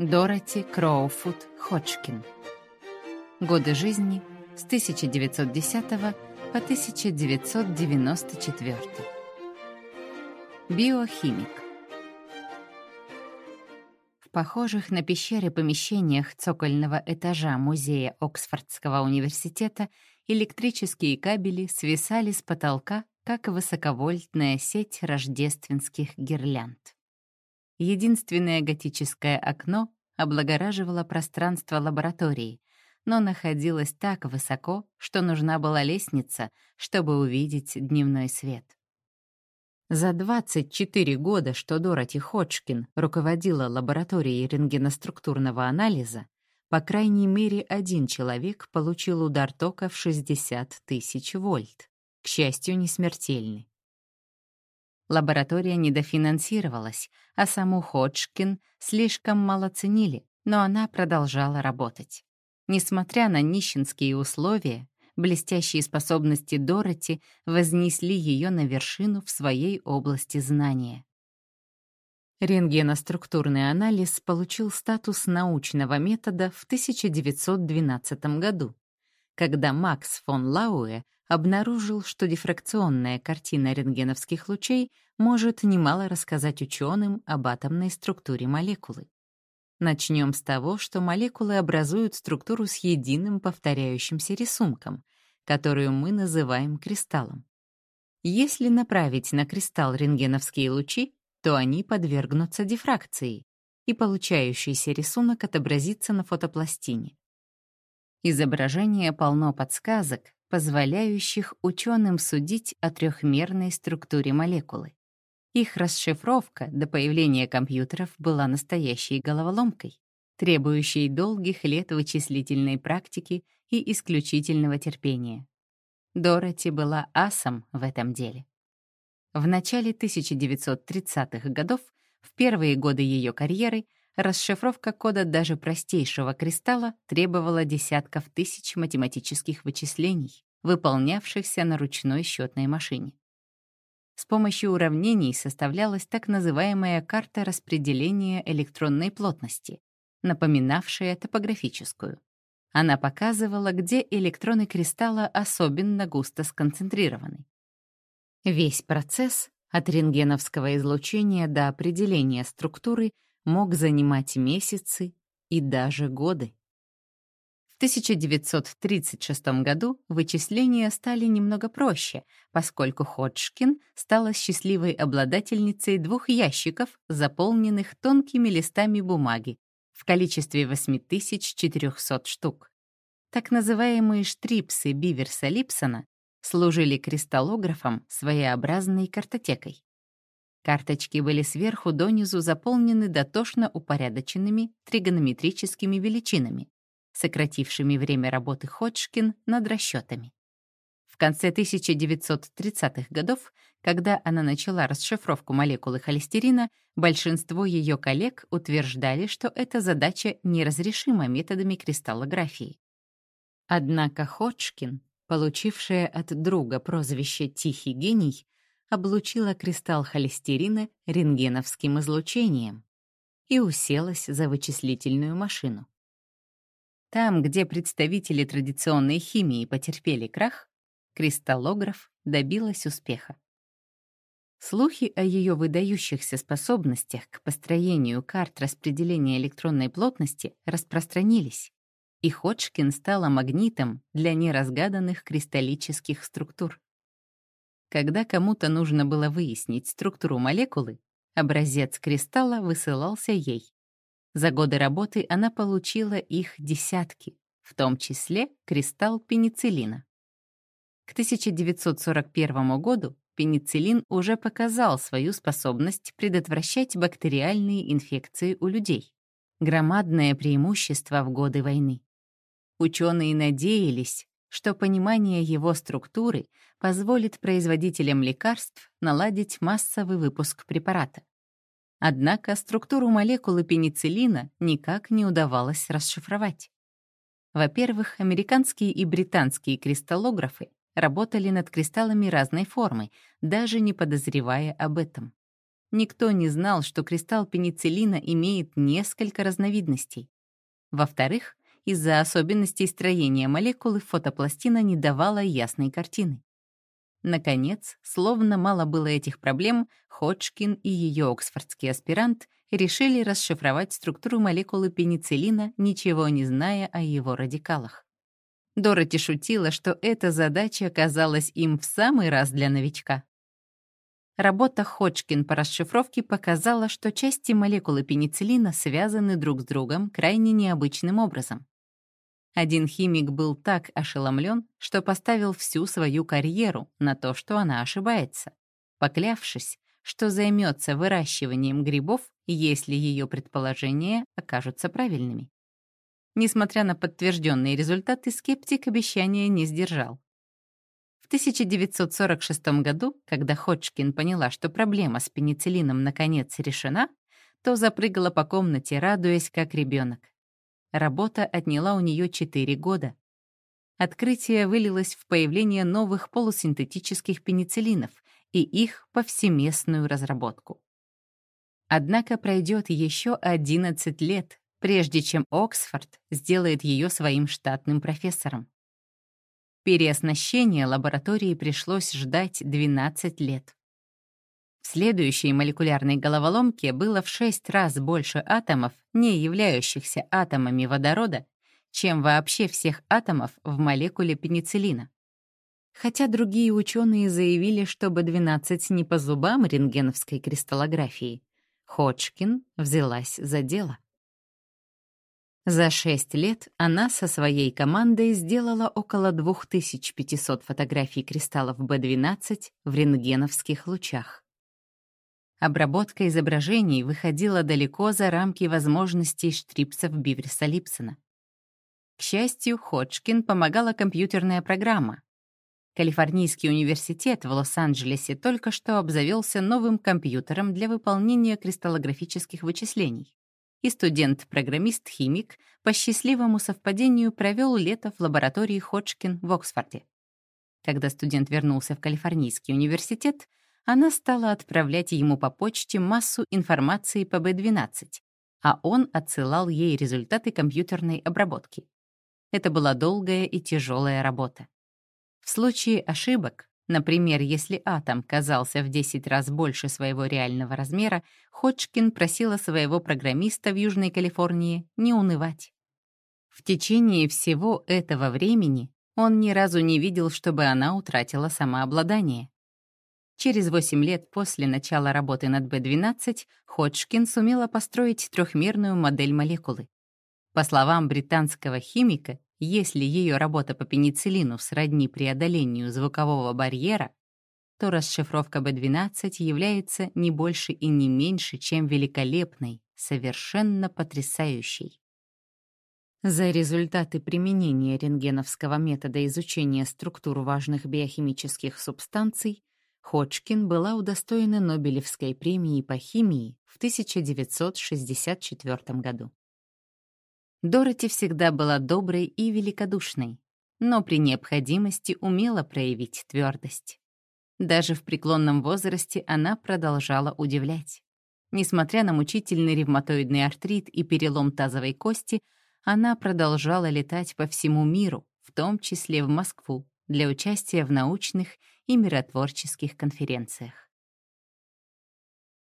Дороти Кроуфуд Ходжкин. Годы жизни с 1910 по 1994. Биохимик. В похожих на пещеры помещениях цокольного этажа Музея Оксфордского университета электрические кабели свисали с потолка, как высоковольтная сеть рождественских гирлянд. Единственное готическое окно облагораживало пространство лаборатории, но находилось так высоко, что нужна была лестница, чтобы увидеть дневной свет. За 24 года, что Дороти Ходжкин руководила лабораторией рентгеноструктурного анализа, по крайней мере один человек получил удар тока в 60 тысяч вольт, к счастью, не смертельный. Лаборатория недофинансировалась, а саму Ходжкин слишком мало ценили, но она продолжала работать. Несмотря на нищенские условия, блестящие способности Дороти вознесли ее на вершину в своей области знания. Рентгеноструктурный анализ получил статус научного метода в 1912 году, когда Макс фон Лауэ обнаружил, что дифракционная картина рентгеновских лучей может немало рассказать ученым об атомной структуре молекулы. Начнем с того, что молекулы образуют структуру с единым повторяющимся рисунком, которую мы называем кристаллом. Если направить на кристалл рентгеновские лучи, то они подвергнутся дифракции, и получающийся рисунок отобразится на фотопластине. Изображение полно подсказок, позволяющих ученым судить о трехмерной структуре молекулы. Их расшифровка до появления компьютеров была настоящей головоломкой, требующей долгих лет вычислительной практики и исключительного терпения. Дороти была асом в этом деле. В начале 1930-х годов, в первые годы ее карьеры, расшифровка кода даже простейшего кристалла требовала десятков тысяч математических вычислений, выполнявшихся на ручной счетной машине. С помощью уравнений составлялась так называемая карта распределения электронной плотности, напоминавшая топографическую. Она показывала, где электроны кристалла особенно густо сконцентрированы. Весь процесс от рентгеновского излучения до определения структуры мог занимать месяцы и даже годы. В 1936 году вычисления стали немного проще, поскольку Ходжкин стала счастливой обладательницей двух ящиков, заполненных тонкими листами бумаги в количестве 8400 штук. Так называемые штрипсы Биверса Липсона служили кристаллографом своеобразной картотекой. Карточки были сверху донизу заполнены дотошно упорядоченными тригонометрическими величинами, сократившими время работы Ходжкин над расчетами. В конце 1930-х годов, когда она начала расшифровку молекулы холестерина, большинство ее коллег утверждали, что эта задача неразрешима методами кристаллографии. Однако Ходжкин, получившая от друга прозвище «Тихий гений», облучила кристалл холестерина рентгеновским излучением и уселась за вычислительную машину. Там, где представители традиционной химии потерпели крах, кристаллограф добилась успеха. Слухи о ее выдающихся способностях к построению карт распределения электронной плотности распространились, и Ходжкин стала магнитом для неразгаданных кристаллических структур. Когда кому-то нужно было выяснить структуру молекулы, образец кристалла высылался ей. За годы работы она получила их десятки, в том числе кристалл пенициллина. К 1941 году пенициллин уже показал свою способность предотвращать бактериальные инфекции у людей. Громадное преимущество в годы войны. Ученые надеялись, что понимание его структуры позволит производителям лекарств наладить массовый выпуск препарата. Однако структуру молекулы пенициллина никак не удавалось расшифровать. Во-первых, американские и британские кристаллографы работали над кристаллами разной формы, даже не подозревая об этом. никто не знал, что кристалл пенициллина имеет несколько разновидностей. Во-вторых, из-за особенностей строения молекулы фотопластина не давала ясной картины. Наконец, словно мало было этих проблем, Ходжкин и ее оксфордский аспирант решили расшифровать структуру молекулы пенициллина, ничего не зная о его радикалах. Дороти шутила, что эта задача оказалась им в самый раз для новичка. Работа Ходжкин по расшифровке показала, что части молекулы пенициллина связаны друг с другом крайне необычным образом. Один химик был так ошеломлен, что поставил всю свою карьеру на то, что она ошибается, поклявшись, что займется выращиванием грибов, если ее предположения окажутся правильными. Несмотря на подтвержденные результаты, скептик обещания не сдержал. В 1946 году, когда Ходжкин поняла, что проблема с пенициллином наконец решена, то запрыгала по комнате, радуясь как ребенок. Работа отняла у нее 4 года. Открытие вылилось в появление новых полусинтетических пенициллинов и их повсеместную разработку. Однако пройдет еще 11 лет, прежде чем Оксфорд сделает ее своим штатным профессором. Переоснащение лаборатории пришлось ждать 12 лет. В следующей молекулярной головоломке было в 6 раз больше атомов, не являющихся атомами водорода, чем вообще всех атомов в молекуле пенициллина. Хотя другие ученые заявили, что B12 не по зубам рентгеновской кристаллографии, Ходжкин взялась за дело. За шесть лет она со своей командой сделала около 2500 фотографий кристаллов B12 в рентгеновских лучах. Обработка изображений выходила далеко за рамки возможностей штрипсов Бивриса Липсона. К счастью, Ходжкин помогала компьютерная программа. Калифорнийский университет в Лос-Анджелесе только что обзавелся новым компьютером для выполнения кристаллографических вычислений. И студент-программист-химик по счастливому совпадению провел лето в лаборатории Ходжкин в Оксфорде. Когда студент вернулся в Калифорнийский университет, она стала отправлять ему по почте массу информации по B12, а он отсылал ей результаты компьютерной обработки. Это была долгая и тяжелая работа. В случае ошибок, например, если атом казался в 10 раз больше своего реального размера, Ходжкин просила своего программиста в Южной Калифорнии не унывать. В течение всего этого времени он ни разу не видел, чтобы она утратила самообладание. Через 8 лет после начала работы над B12 Ходжкин сумела построить трехмерную модель молекулы. По словам британского химика, если ее работа по пенициллину сродни преодолению звукового барьера, то расшифровка B12 является не больше и не меньше, чем великолепной, совершенно потрясающей. За результаты применения рентгеновского метода изучения структур важных биохимических субстанций Ходжкин была удостоена Нобелевской премии по химии в 1964 году. Дороти всегда была доброй и великодушной, но при необходимости умела проявить твердость. Даже в преклонном возрасте она продолжала удивлять. Несмотря на мучительный ревматоидный артрит и перелом тазовой кости, она продолжала летать по всему миру, в том числе в Москву, для участия в научных и миротворческих конференциях.